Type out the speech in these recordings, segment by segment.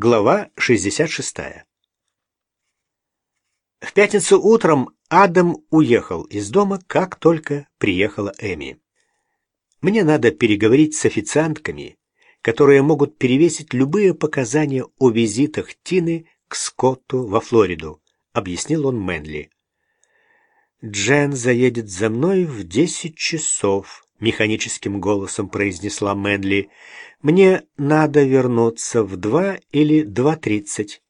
Глава 66. В пятницу утром Адам уехал из дома, как только приехала Эми. Мне надо переговорить с официантками, которые могут перевесить любые показания о визитах Тины к Скотту во Флориду, объяснил он Мэнли. Джен заедет за мной в десять часов, механическим голосом произнесла Мэнли. Мне надо вернуться в два или два тридцать.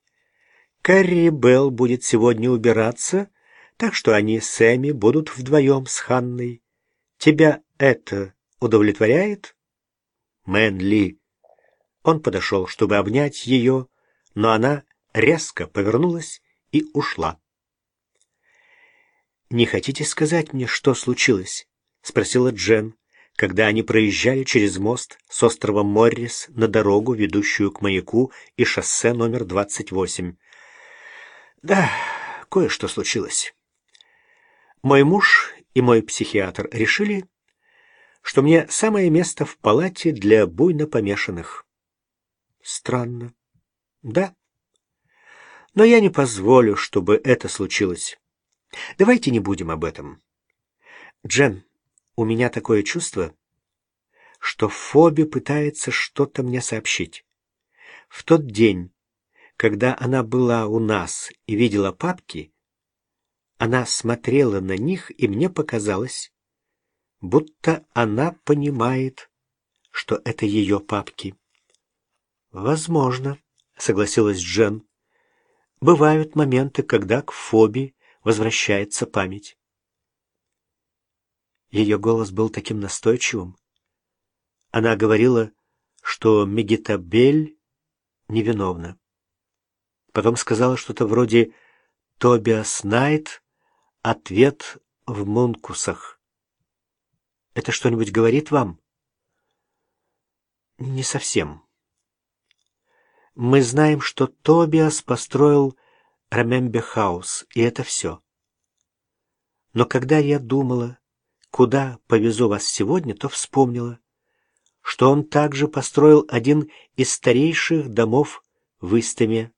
Кэрри Белл будет сегодня убираться, так что они с Эми будут вдвоем с Ханной. Тебя это удовлетворяет? Мэнли. Он подошел, чтобы обнять ее, но она резко повернулась и ушла. «Не хотите сказать мне, что случилось?» — спросила Джен когда они проезжали через мост с острова Моррис на дорогу, ведущую к маяку и шоссе номер 28. Да, кое-что случилось. Мой муж и мой психиатр решили, что мне самое место в палате для буйно помешанных. Странно. Да. Но я не позволю, чтобы это случилось. Давайте не будем об этом. Джен, у меня такое чувство, что Фоби пытается что-то мне сообщить. В тот день, когда она была у нас и видела папки, она смотрела на них, и мне показалось, будто она понимает, что это ее папки. «Возможно», — согласилась Джен. «Бывают моменты, когда к Фоби возвращается память». Ее голос был таким настойчивым. Она говорила, что Мегитабель невиновна. Потом сказала что-то вроде «Тобиас Найт. Ответ в Мункусах». Это что-нибудь говорит вам? Не совсем. Мы знаем, что Тобиас построил Ремембе Хаус, и это все. Но когда я думала, куда повезу вас сегодня, то вспомнила, что он также построил один из старейших домов в Истаме.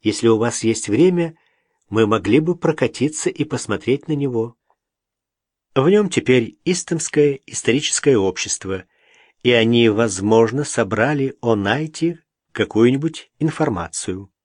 Если у вас есть время, мы могли бы прокатиться и посмотреть на него. В нем теперь Истамское историческое общество, и они, возможно, собрали о Найте какую-нибудь информацию.